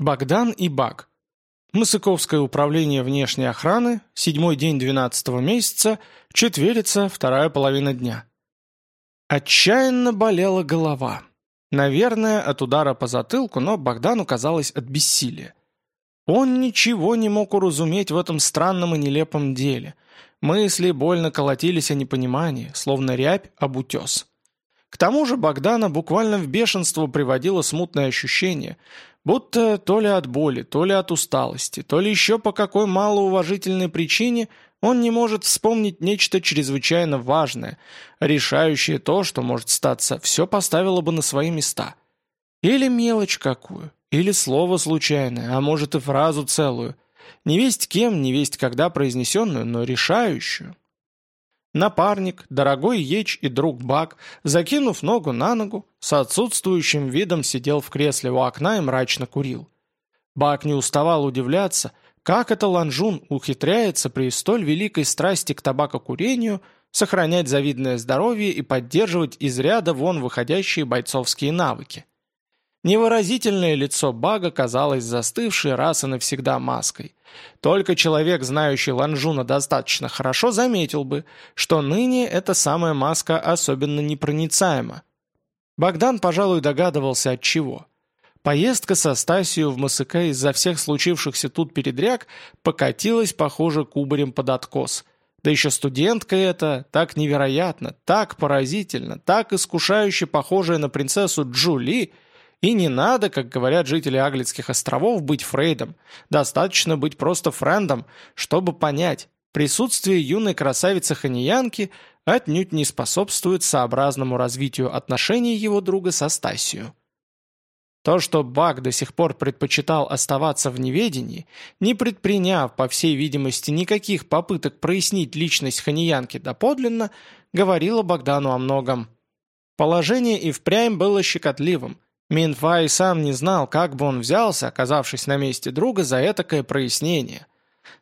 Богдан и Баг. Мысыковское управление внешней охраны, седьмой день двенадцатого месяца, четверица, вторая половина дня. Отчаянно болела голова. Наверное, от удара по затылку, но Богдану казалось от бессилия. Он ничего не мог уразуметь в этом странном и нелепом деле. Мысли больно колотились о непонимании, словно рябь об утес. К тому же Богдана буквально в бешенство приводило смутное ощущение, будто то ли от боли, то ли от усталости, то ли еще по какой малоуважительной причине он не может вспомнить нечто чрезвычайно важное, решающее то, что может статься, все поставило бы на свои места. Или мелочь какую, или слово случайное, а может и фразу целую. Не весть кем, не весть когда произнесенную, но решающую. Напарник, дорогой Еч и друг Бак, закинув ногу на ногу, с отсутствующим видом сидел в кресле у окна и мрачно курил. Бак не уставал удивляться, как это Ланжун ухитряется при столь великой страсти к табакокурению сохранять завидное здоровье и поддерживать из ряда вон выходящие бойцовские навыки. Невыразительное лицо Бага казалось застывшей раз и навсегда маской. Только человек, знающий Ланжуна достаточно хорошо, заметил бы, что ныне эта самая маска особенно непроницаема. Богдан, пожалуй, догадывался от чего. Поездка со Стасию в МСК из-за всех случившихся тут передряг покатилась, похоже, кубарем под откос. Да еще студентка эта, так невероятно, так поразительно, так искушающе похожая на принцессу Джули – и не надо, как говорят жители Аглицких островов, быть Фрейдом. Достаточно быть просто френдом, чтобы понять, присутствие юной красавицы Ханиянки отнюдь не способствует сообразному развитию отношений его друга со Стасию. То, что Бак до сих пор предпочитал оставаться в неведении, не предприняв, по всей видимости, никаких попыток прояснить личность Ханиянки доподлинно, говорило Богдану о многом. Положение и впрямь было щекотливым – Минфа и сам не знал, как бы он взялся, оказавшись на месте друга, за этакое прояснение.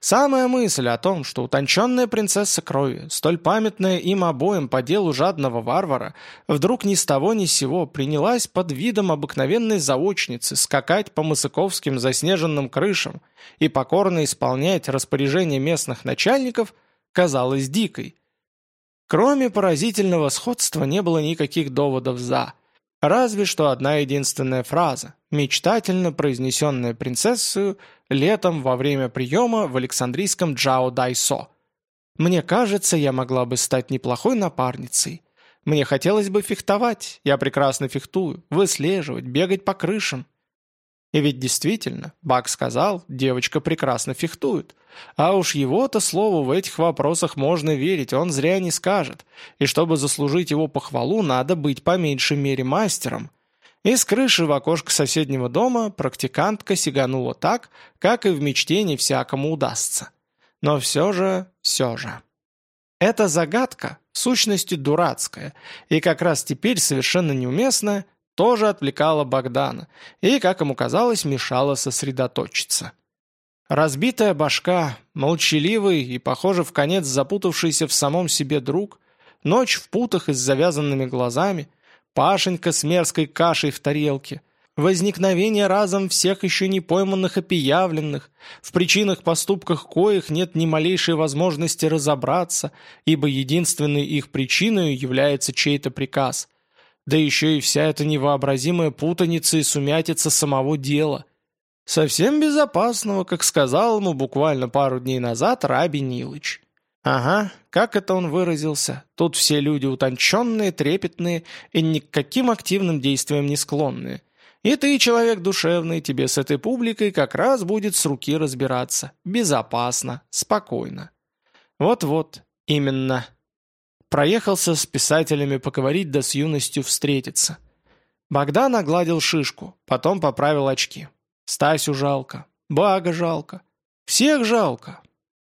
Самая мысль о том, что утонченная принцесса крови, столь памятная им обоим по делу жадного варвара, вдруг ни с того ни с сего принялась под видом обыкновенной заочницы скакать по мысыковским заснеженным крышам и покорно исполнять распоряжения местных начальников, казалась дикой. Кроме поразительного сходства не было никаких доводов «за», Разве что одна единственная фраза, мечтательно произнесенная принцессою летом во время приема в Александрийском Джао Дайсо. «Мне кажется, я могла бы стать неплохой напарницей. Мне хотелось бы фехтовать, я прекрасно фехтую, выслеживать, бегать по крышам. И ведь действительно, Бак сказал, девочка прекрасно фехтует. А уж его-то слову в этих вопросах можно верить, он зря не скажет. И чтобы заслужить его похвалу, надо быть по меньшей мере мастером. И с крыши в окошко соседнего дома практикантка сиганула так, как и в мечте не всякому удастся. Но все же, все же. Эта загадка, в сущности дурацкая, и как раз теперь совершенно неуместная, тоже отвлекала Богдана и, как ему казалось, мешала сосредоточиться. Разбитая башка, молчаливый и, похоже, в конец запутавшийся в самом себе друг, ночь в путах и с завязанными глазами, Пашенька с мерзкой кашей в тарелке, возникновение разом всех еще не пойманных и пиявленных, в причинах поступках коих нет ни малейшей возможности разобраться, ибо единственной их причиной является чей-то приказ – да еще и вся эта невообразимая путаница и сумятица самого дела. Совсем безопасного, как сказал ему буквально пару дней назад Раби Нилыч. Ага, как это он выразился? Тут все люди утонченные, трепетные и ни к каким активным действиям не склонные. И ты, человек душевный, тебе с этой публикой как раз будет с руки разбираться. Безопасно, спокойно. Вот-вот, именно. Проехался с писателями поговорить да с юностью встретиться. Богдан огладил шишку, потом поправил очки. Стасю жалко, Бага жалко, всех жалко.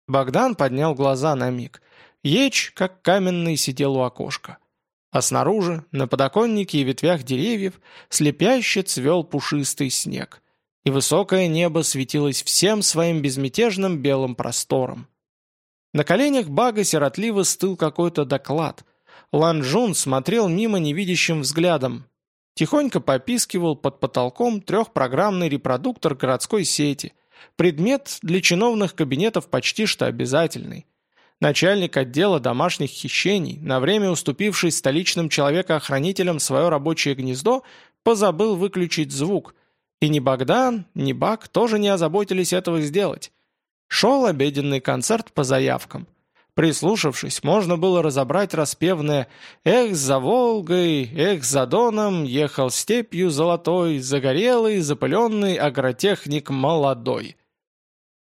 Богдан поднял глаза на миг. Еч, как каменный, сидел у окошка. А снаружи, на подоконнике и ветвях деревьев, слепяще цвел пушистый снег. И высокое небо светилось всем своим безмятежным белым простором. На коленях Бага сиротливо стыл какой-то доклад. Лан Джун смотрел мимо невидящим взглядом. Тихонько попискивал под потолком трехпрограммный репродуктор городской сети. Предмет для чиновных кабинетов почти что обязательный. Начальник отдела домашних хищений, на время уступивший столичным человекоохранителям свое рабочее гнездо, позабыл выключить звук. И ни Богдан, ни Бак тоже не озаботились этого сделать. Шел обеденный концерт по заявкам. Прислушавшись, можно было разобрать распевное «Эх, за Волгой, эх, за Доном, ехал степью золотой, загорелый, запыленный агротехник молодой».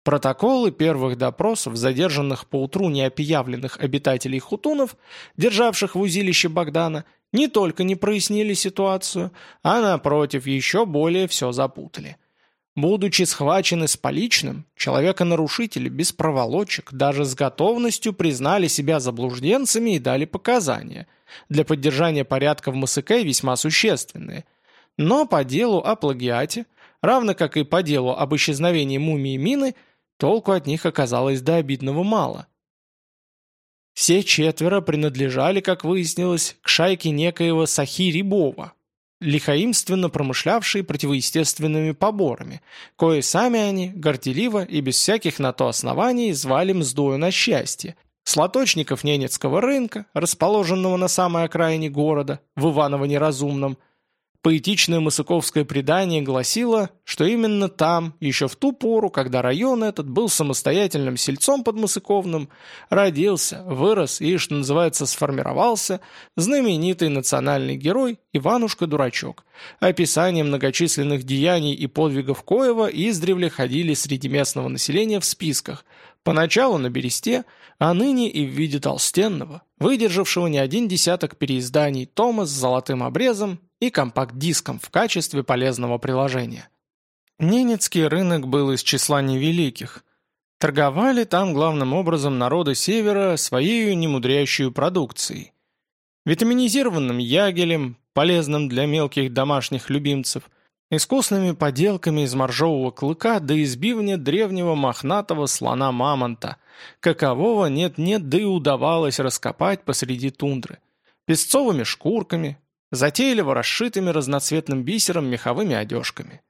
Протоколы первых допросов задержанных поутру неопиявленных обитателей хутунов, державших в узилище Богдана, не только не прояснили ситуацию, а напротив еще более все запутали. Будучи схвачены с поличным, человека-нарушители без проволочек даже с готовностью признали себя заблужденцами и дали показания. Для поддержания порядка в МСК весьма существенные. Но по делу о плагиате, равно как и по делу об исчезновении мумии Мины, Толку от них оказалось до обидного мало. Все четверо принадлежали, как выяснилось, к шайке некоего Сахи Рябова, лихоимственно промышлявшие противоестественными поборами, кое сами они, горделиво и без всяких на то оснований, звали мздою на счастье, с лоточников Ненецкого рынка, расположенного на самой окраине города, в Иваново-Неразумном, Поэтичное мысыковское предание гласило, что именно там, еще в ту пору, когда район этот был самостоятельным сельцом под Мысыковным, родился, вырос и, что называется, сформировался знаменитый национальный герой Иванушка-дурачок. Описание многочисленных деяний и подвигов Коева издревле ходили среди местного населения в списках, поначалу на бересте, а ныне и в виде толстенного, выдержавшего не один десяток переизданий тома с золотым обрезом и компакт-диском в качестве полезного приложения. Ненецкий рынок был из числа невеликих. Торговали там главным образом народы Севера своей немудрящей продукцией. Витаминизированным ягелем, полезным для мелких домашних любимцев, искусными поделками из моржового клыка до избивания древнего мохнатого слона-мамонта, какового нет-нет, да и удавалось раскопать посреди тундры, песцовыми шкурками, затейливо расшитыми разноцветным бисером меховыми одежками.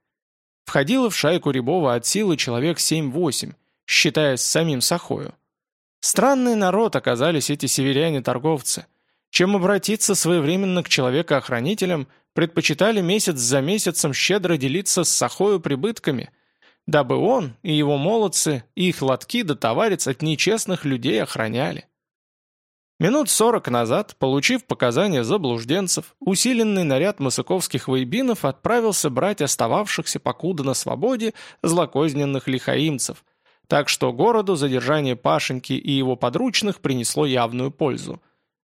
Входило в шайку Рябова от силы человек 7-8, считая с самим Сахою. Странный народ оказались эти северяне-торговцы. Чем обратиться своевременно к человека-охранителям, предпочитали месяц за месяцем щедро делиться с Сахою прибытками, дабы он и его молодцы, и их лотки да товарец от нечестных людей охраняли. Минут сорок назад, получив показания заблужденцев, усиленный наряд масыковских воебинов отправился брать остававшихся покуда на свободе злокозненных лихаимцев, так что городу задержание Пашеньки и его подручных принесло явную пользу.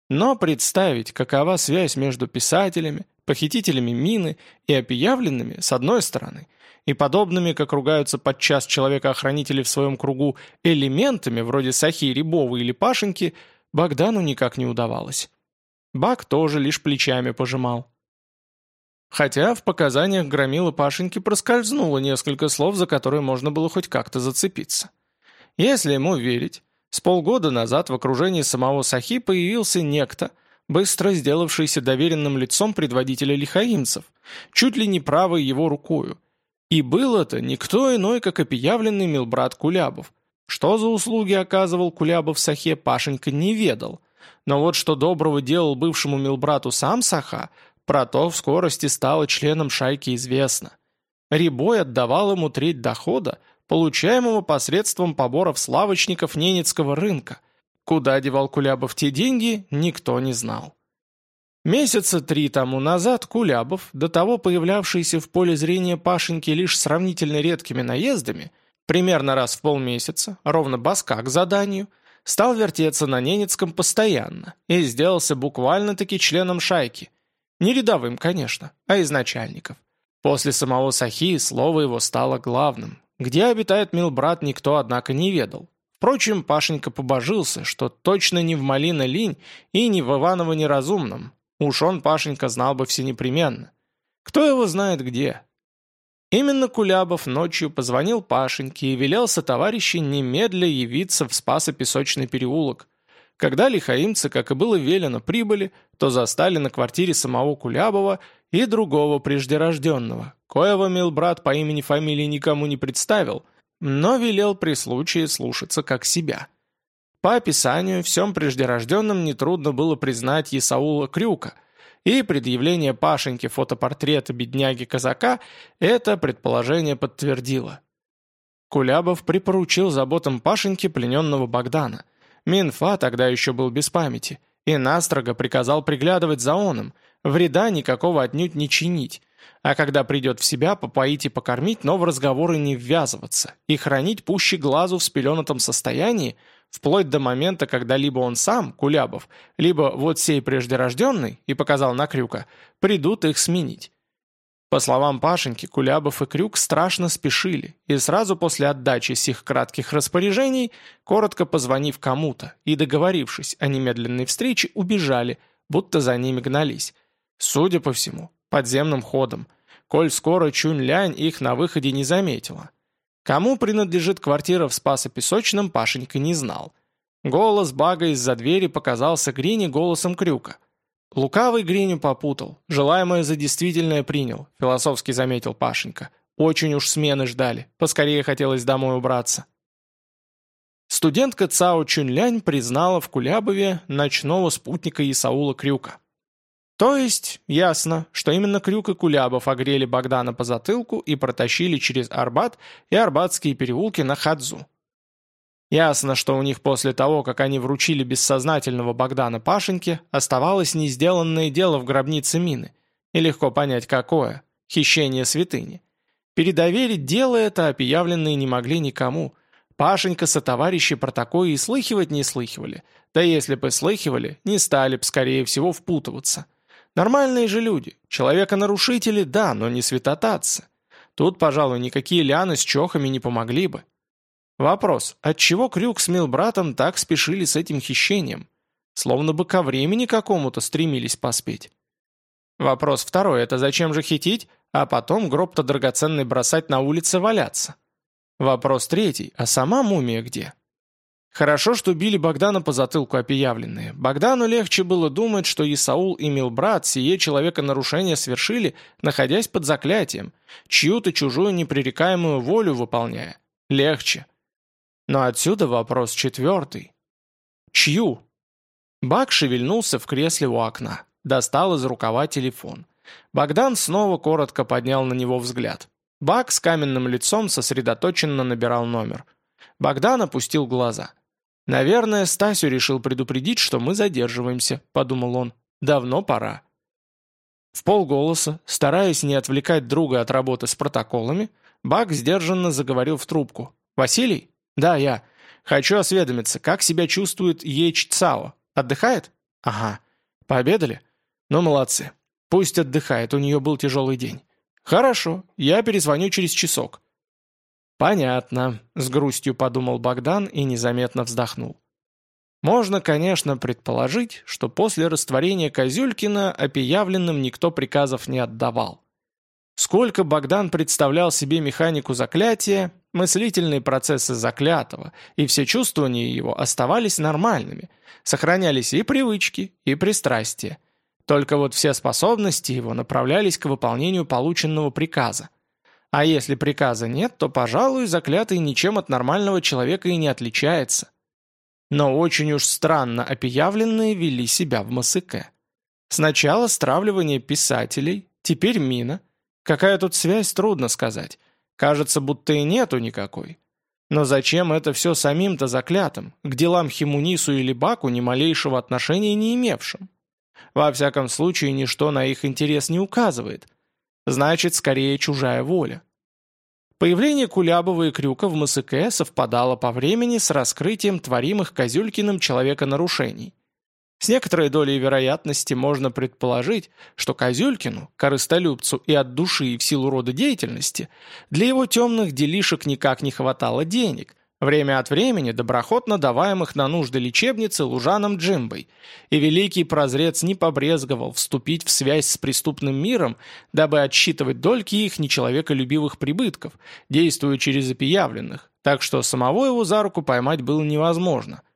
Но представить, какова связь между писателями, похитителями мины и опиявленными, с одной стороны, и подобными, как ругаются подчас человека-охранители в своем кругу, элементами, вроде Сахи Рябова или Пашеньки – Богдану никак не удавалось. Бак тоже лишь плечами пожимал. Хотя в показаниях громилы Пашеньки проскользнуло несколько слов, за которые можно было хоть как-то зацепиться. Если ему верить, с полгода назад в окружении самого Сахи появился некто, быстро сделавшийся доверенным лицом предводителя лихаимцев, чуть ли не правой его рукою. И был это никто иной, как опиявленный милбрат Кулябов, что за услуги оказывал Кулябов Сахе, Пашенька не ведал. Но вот что доброго делал бывшему милбрату сам Саха, про то в скорости стало членом шайки известно. Рябой отдавал ему треть дохода, получаемого посредством поборов славочников Ненецкого рынка. Куда девал Кулябов те деньги, никто не знал. Месяца три тому назад Кулябов, до того появлявшийся в поле зрения Пашеньки лишь сравнительно редкими наездами – примерно раз в полмесяца, ровно баска к заданию, стал вертеться на Ненецком постоянно и сделался буквально-таки членом шайки. Не рядовым, конечно, а из начальников. После самого Сахи слово его стало главным. Где обитает милбрат, никто, однако, не ведал. Впрочем, Пашенька побожился, что точно не в Малина Линь и не в Иваново Неразумном. Уж он, Пашенька, знал бы все непременно. Кто его знает где, Именно Кулябов ночью позвонил Пашеньке и велел со товарищей немедля явиться в Спасо-Песочный переулок. когда лихаимцы, как и было велено, прибыли, то застали на квартире самого Кулябова и другого преждерожденного, коего милбрат по имени-фамилии никому не представил, но велел при случае слушаться как себя. По описанию, всем преждерожденным нетрудно было признать Исаула Крюка, и предъявление Пашеньки фотопортрета бедняги-казака это предположение подтвердило. Кулябов припоручил заботам Пашеньки плененного Богдана. Минфа тогда еще был без памяти, и настрого приказал приглядывать за оном, вреда никакого отнюдь не чинить, а когда придет в себя, попоить и покормить, но в разговоры не ввязываться и хранить пуще глазу в спеленатом состоянии, вплоть до момента, когда либо он сам, Кулябов, либо вот сей преждерожденный, и показал на Крюка, придут их сменить. По словам Пашеньки, Кулябов и Крюк страшно спешили, и сразу после отдачи сих кратких распоряжений, коротко позвонив кому-то и договорившись о немедленной встрече, убежали, будто за ними гнались. Судя по всему, подземным ходом, коль скоро Чунь-Лянь их на выходе не заметила. Кому принадлежит квартира в Спасо-Песочном, Пашенька не знал. Голос Бага из-за двери показался Грине голосом Крюка. Лукавый Гриню попутал, желаемое за действительное принял, философски заметил Пашенька. Очень уж смены ждали, поскорее хотелось домой убраться. Студентка Цао Чунлянь признала в Кулябове ночного спутника Исаула Крюка. То есть, ясно, что именно Крюк и Кулябов огрели Богдана по затылку и протащили через Арбат и Арбатские переулки на Хадзу. Ясно, что у них после того, как они вручили бессознательного Богдана Пашеньке, оставалось несделанное дело в гробнице мины. И легко понять, какое – хищение святыни. Передоверить дело это опиявленные не могли никому. Пашенька со товарищи про такое и слыхивать не слыхивали. Да если бы слыхивали, не стали бы, скорее всего, впутываться. Нормальные же люди. Человека-нарушители, да, но не святотатцы. Тут, пожалуй, никакие ляны с чохами не помогли бы. Вопрос, отчего Крюк с Милбратом так спешили с этим хищением? Словно бы ко времени какому-то стремились поспеть. Вопрос второй, это зачем же хитить, а потом гроб-то драгоценный бросать на улице валяться? Вопрос третий, а сама мумия где? Хорошо, что били Богдана по затылку опиявленные. Богдану легче было думать, что Исаул и Милбрат сие человека нарушения свершили, находясь под заклятием, чью-то чужую непререкаемую волю выполняя. Легче. Но отсюда вопрос четвертый. Чью? Бак шевельнулся в кресле у окна, достал из рукава телефон. Богдан снова коротко поднял на него взгляд. Бак с каменным лицом сосредоточенно набирал номер. Богдан опустил глаза. «Наверное, Стасю решил предупредить, что мы задерживаемся», — подумал он. «Давно пора». В полголоса, стараясь не отвлекать друга от работы с протоколами, Бак сдержанно заговорил в трубку. «Василий?» «Да, я. Хочу осведомиться, как себя чувствует Еч Цао? Отдыхает?» «Ага. Пообедали?» «Ну, молодцы. Пусть отдыхает, у нее был тяжелый день». «Хорошо, я перезвоню через часок». «Понятно», — с грустью подумал Богдан и незаметно вздохнул. Можно, конечно, предположить, что после растворения Козюлькина опиявленным никто приказов не отдавал. Сколько Богдан представлял себе механику заклятия, мыслительные процессы заклятого и все чувствования его оставались нормальными, сохранялись и привычки, и пристрастия. Только вот все способности его направлялись к выполнению полученного приказа. А если приказа нет, то, пожалуй, заклятый ничем от нормального человека и не отличается. Но очень уж странно опиявленные вели себя в Масыке. Сначала стравливание писателей, теперь мина – Какая тут связь, трудно сказать. Кажется, будто и нету никакой. Но зачем это все самим-то заклятым, к делам Химунису или Баку ни малейшего отношения не имевшим? Во всяком случае, ничто на их интерес не указывает. Значит, скорее чужая воля. Появление Кулябова и Крюка в МСК совпадало по времени с раскрытием творимых Козюлькиным человека-нарушений. С некоторой долей вероятности можно предположить, что Козюлькину, корыстолюбцу и от души и в силу рода деятельности, для его темных делишек никак не хватало денег, время от времени доброхотно даваемых на нужды лечебницы лужаном Джимбой, и великий прозрец не побрезговал вступить в связь с преступным миром, дабы отсчитывать дольки их нечеловеколюбивых прибытков, действуя через опиявленных, так что самого его за руку поймать было невозможно –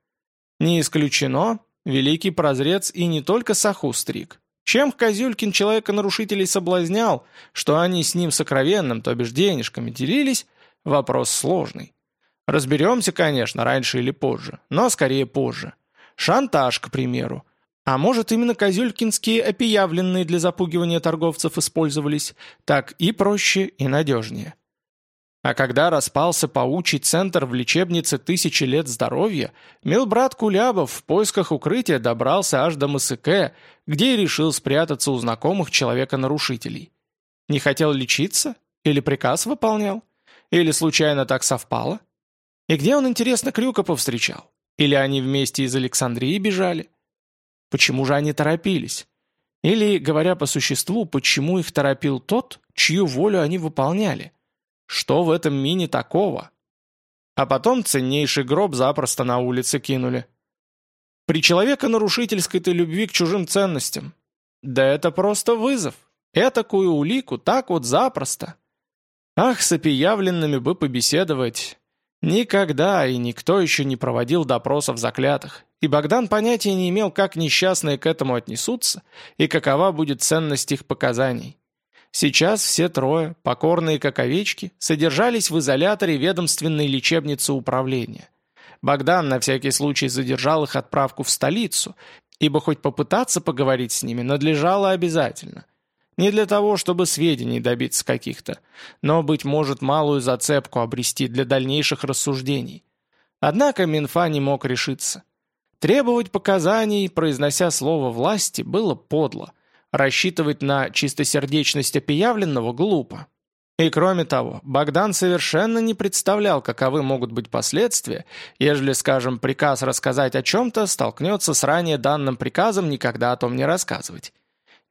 Не исключено, великий прозрец и не только Саху стриг. Чем Козюлькин человека-нарушителей соблазнял, что они с ним сокровенным, то бишь денежками, делились, вопрос сложный. Разберемся, конечно, раньше или позже, но скорее позже. Шантаж, к примеру. А может, именно козюлькинские опиявленные для запугивания торговцев использовались, так и проще, и надежнее. А когда распался паучий центр в лечебнице «Тысячи лет здоровья», милбрат Кулябов в поисках укрытия добрался аж до МСК, где и решил спрятаться у знакомых человека-нарушителей. Не хотел лечиться? Или приказ выполнял? Или случайно так совпало? И где он, интересно, Крюка повстречал? Или они вместе из Александрии бежали? Почему же они торопились? Или, говоря по существу, почему их торопил тот, чью волю они выполняли? Что в этом мини такого? А потом ценнейший гроб запросто на улице кинули. При человека-нарушительской-то любви к чужим ценностям. Да это просто вызов. Этакую улику так вот запросто. Ах, с опиявленными бы побеседовать. Никогда и никто еще не проводил допросов заклятых, и Богдан понятия не имел, как несчастные к этому отнесутся и какова будет ценность их показаний. Сейчас все трое, покорные как овечки, содержались в изоляторе ведомственной лечебницы управления. Богдан на всякий случай задержал их отправку в столицу, ибо хоть попытаться поговорить с ними надлежало обязательно. Не для того, чтобы сведений добиться каких-то, но, быть может, малую зацепку обрести для дальнейших рассуждений. Однако Минфа не мог решиться. Требовать показаний, произнося слово «власти», было подло. Рассчитывать на чистосердечность опиявленного глупо. И кроме того, Богдан совершенно не представлял, каковы могут быть последствия, ежели, скажем, приказ рассказать о чем-то столкнется с ранее данным приказом никогда о том не рассказывать.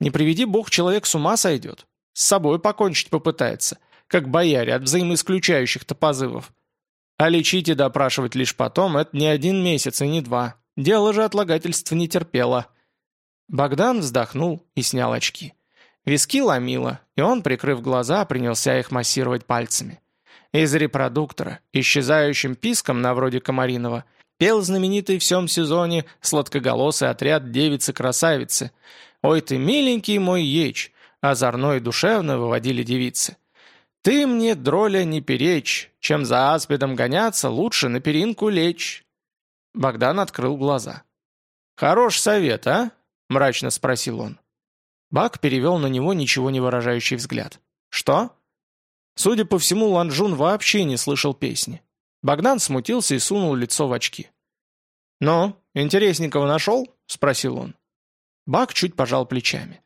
Не приведи бог, человек с ума сойдет. С собой покончить попытается, как бояре от взаимоисключающих-то позывов. А лечить и допрашивать лишь потом – это не один месяц и не два. Дело же отлагательства не терпело. Богдан вздохнул и снял очки. Виски ломило, и он, прикрыв глаза, принялся их массировать пальцами. Из репродуктора, исчезающим писком на вроде Комаринова, пел знаменитый в всем сезоне сладкоголосый отряд девицы-красавицы. «Ой ты, миленький мой еч!» озорно и душевно выводили девицы. «Ты мне, дроля, не перечь, чем за аспидом гоняться, лучше на перинку лечь». Богдан открыл глаза. «Хорош совет, а?» – мрачно спросил он. Бак перевел на него ничего не выражающий взгляд. «Что?» Судя по всему, Ланжун вообще не слышал песни. Богдан смутился и сунул лицо в очки. «Ну, интересненького нашел?» – спросил он. Бак чуть пожал плечами.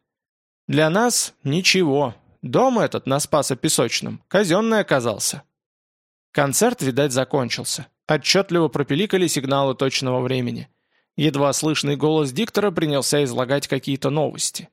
«Для нас ничего. Дом этот на Спасо-Песочном казенный оказался». Концерт, видать, закончился. Отчетливо пропеликали сигналы точного времени. Едва слышный голос диктора принялся излагать какие-то новости.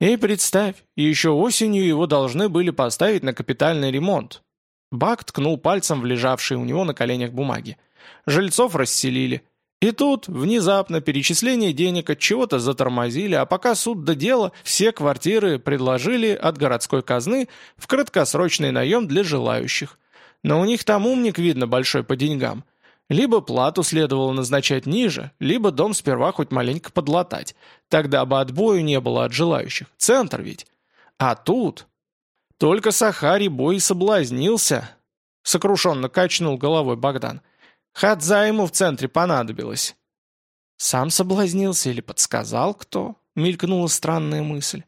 И представь, еще осенью его должны были поставить на капитальный ремонт. Бак ткнул пальцем в лежавшие у него на коленях бумаги. Жильцов расселили. И тут, внезапно, перечисление денег от чего-то затормозили, а пока суд до дела, все квартиры предложили от городской казны в краткосрочный наем для желающих. Но у них там умник, видно, большой по деньгам. Либо плату следовало назначать ниже, либо дом сперва хоть маленько подлатать. Тогда бы отбою не было от желающих. Центр ведь. А тут... Только Сахари бой соблазнился. Сокрушенно качнул головой Богдан. Хадза ему в центре понадобилось. Сам соблазнился или подсказал кто? Мелькнула странная мысль.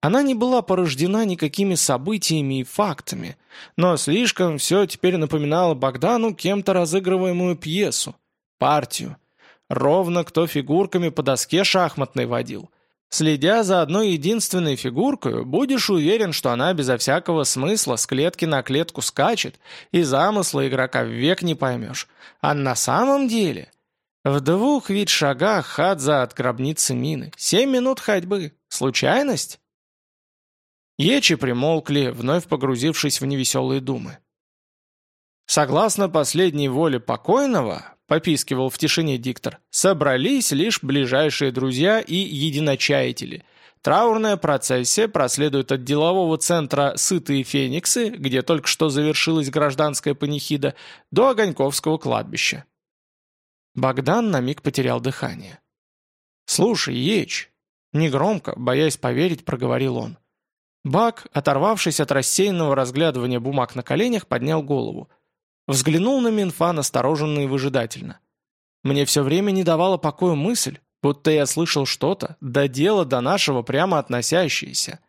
Она не была порождена никакими событиями и фактами, но слишком все теперь напоминало Богдану кем-то разыгрываемую пьесу, партию. Ровно кто фигурками по доске шахматной водил. Следя за одной единственной фигуркой, будешь уверен, что она безо всякого смысла с клетки на клетку скачет, и замысла игрока век не поймешь. А на самом деле... В двух вид шагах Хадза от гробницы мины. Семь минут ходьбы. Случайность? Ечи примолкли, вновь погрузившись в невеселые думы. Согласно последней воле покойного, попискивал в тишине диктор, собрались лишь ближайшие друзья и единочаятели. Траурная процессия проследует от делового центра «Сытые фениксы», где только что завершилась гражданская панихида, до Огоньковского кладбища. Богдан на миг потерял дыхание. «Слушай, Еч!» Негромко, боясь поверить, проговорил он. Бак, оторвавшись от рассеянного разглядывания бумаг на коленях, поднял голову. Взглянул на Минфа настороженно и выжидательно. Мне все время не давала покоя мысль, будто я слышал что-то, до дела до нашего прямо относящееся.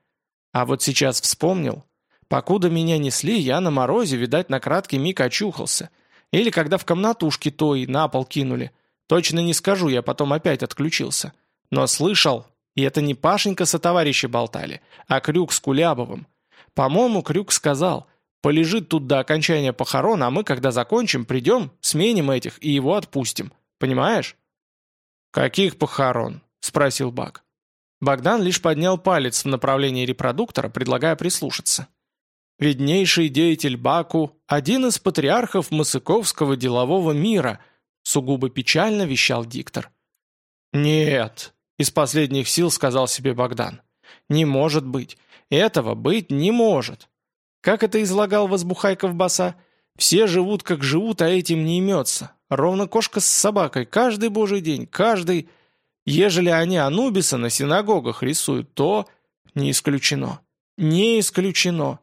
А вот сейчас вспомнил. Покуда меня несли, я на морозе, видать, на краткий миг очухался. Или когда в комнатушке той на пол кинули. Точно не скажу, я потом опять отключился. Но слышал, и это не Пашенька со товарищи болтали, а Крюк с Кулябовым. По-моему, Крюк сказал, полежит тут до окончания похорон, а мы, когда закончим, придем, сменим этих и его отпустим. Понимаешь? «Каких похорон?» – спросил Бак. Богдан лишь поднял палец в направлении репродуктора, предлагая прислушаться. «Виднейший деятель Баку, один из патриархов Масыковского делового мира», сугубо печально вещал диктор. «Нет», — из последних сил сказал себе Богдан. «Не может быть. Этого быть не может». Как это излагал Возбухайков Баса? «Все живут, как живут, а этим не имется. Ровно кошка с собакой. Каждый божий день, каждый...» Ежели они Анубиса на синагогах рисуют, то не исключено. Не исключено.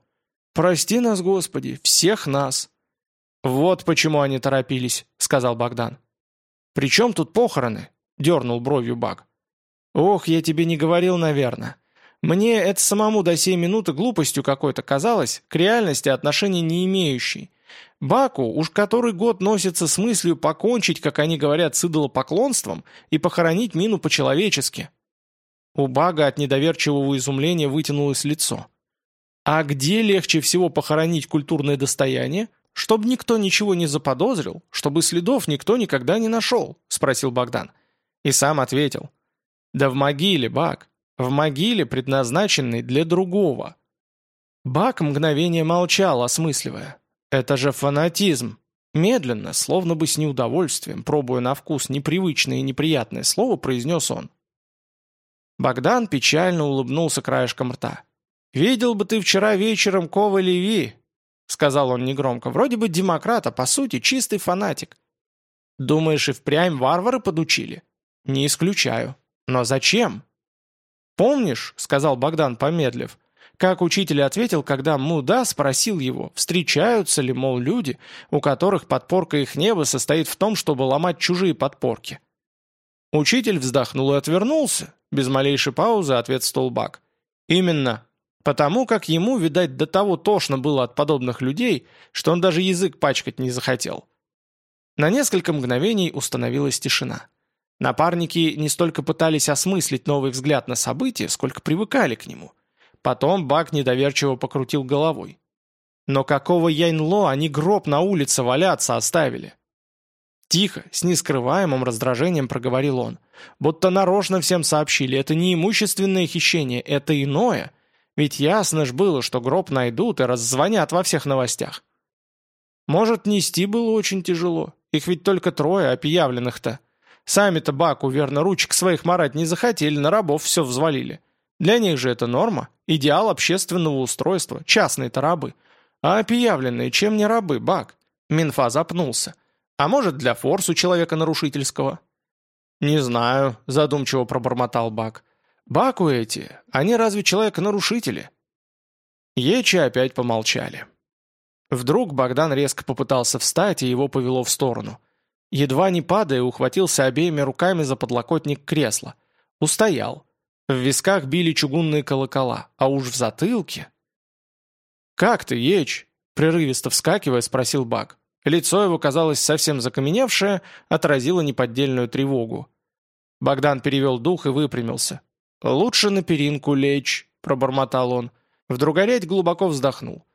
Прости нас, Господи, всех нас. Вот почему они торопились, сказал Богдан. При чем тут похороны? Дернул бровью Баг. Ох, я тебе не говорил, наверное. Мне это самому до сей минуты глупостью какой-то казалось, к реальности отношения не имеющей. Баку уж который год носится с мыслью покончить, как они говорят, с идолопоклонством и похоронить мину по-человечески. У Бага от недоверчивого изумления вытянулось лицо. А где легче всего похоронить культурное достояние? Чтобы никто ничего не заподозрил, чтобы следов никто никогда не нашел, спросил Богдан. И сам ответил. Да в могиле, Баг, в могиле, предназначенной для другого. Бак мгновение молчал, осмысливая. «Это же фанатизм!» Медленно, словно бы с неудовольствием, пробуя на вкус непривычное и неприятное слово, произнес он. Богдан печально улыбнулся краешком рта. «Видел бы ты вчера вечером Кова Леви», — сказал он негромко, — «вроде бы демократ, а по сути чистый фанатик». «Думаешь, и впрямь варвары подучили?» «Не исключаю. Но зачем?» «Помнишь», — сказал Богдан, помедлив, как учитель ответил, когда Муда спросил его, встречаются ли, мол, люди, у которых подпорка их неба состоит в том, чтобы ломать чужие подпорки. Учитель вздохнул и отвернулся. Без малейшей паузы ответствовал Бак. Именно. Потому как ему, видать, до того тошно было от подобных людей, что он даже язык пачкать не захотел. На несколько мгновений установилась тишина. Напарники не столько пытались осмыслить новый взгляд на события, сколько привыкали к нему – Потом Бак недоверчиво покрутил головой. «Но какого Яньло они гроб на улице валяться оставили?» Тихо, с нескрываемым раздражением проговорил он. Будто нарочно всем сообщили, это не имущественное хищение, это иное. Ведь ясно ж было, что гроб найдут и раззвонят во всех новостях. Может, нести было очень тяжело. Их ведь только трое, опиявленных-то. Сами-то Баку, верно, ручек своих марать не захотели, на рабов все взвалили. Для них же это норма, идеал общественного устройства, частные-то рабы. А опиявленные чем не рабы, Бак? Минфа запнулся. А может, для форсу человека нарушительского? «Не знаю», — задумчиво пробормотал Бак. «Баку эти, они разве человека-нарушители?» Ечи опять помолчали. Вдруг Богдан резко попытался встать, и его повело в сторону. Едва не падая, ухватился обеими руками за подлокотник кресла. Устоял. В висках били чугунные колокола, а уж в затылке... «Как ты, Еч?» — прерывисто вскакивая, спросил Бак. Лицо его, казалось, совсем закаменевшее, отразило неподдельную тревогу. Богдан перевел дух и выпрямился. «Лучше на перинку лечь», — пробормотал он. Вдруг гореть глубоко вздохнул.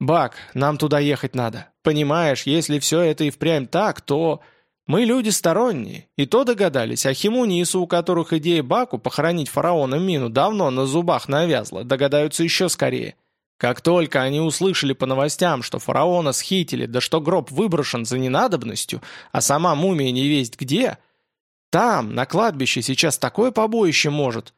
«Бак, нам туда ехать надо. Понимаешь, если все это и впрямь так, то...» Мы люди сторонние, и то догадались, а Химунису, у которых идея Баку похоронить фараона Мину давно на зубах навязла, догадаются еще скорее. Как только они услышали по новостям, что фараона схитили, да что гроб выброшен за ненадобностью, а сама мумия не весть где, там, на кладбище, сейчас такое побоище может.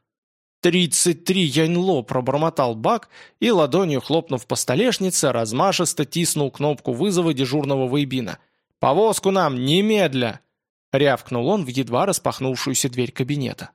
«Тридцать три яньло!» – пробормотал Бак и, ладонью хлопнув по столешнице, размашисто тиснул кнопку вызова дежурного Вейбина – «Повозку нам, немедля!» рявкнул он в едва распахнувшуюся дверь кабинета.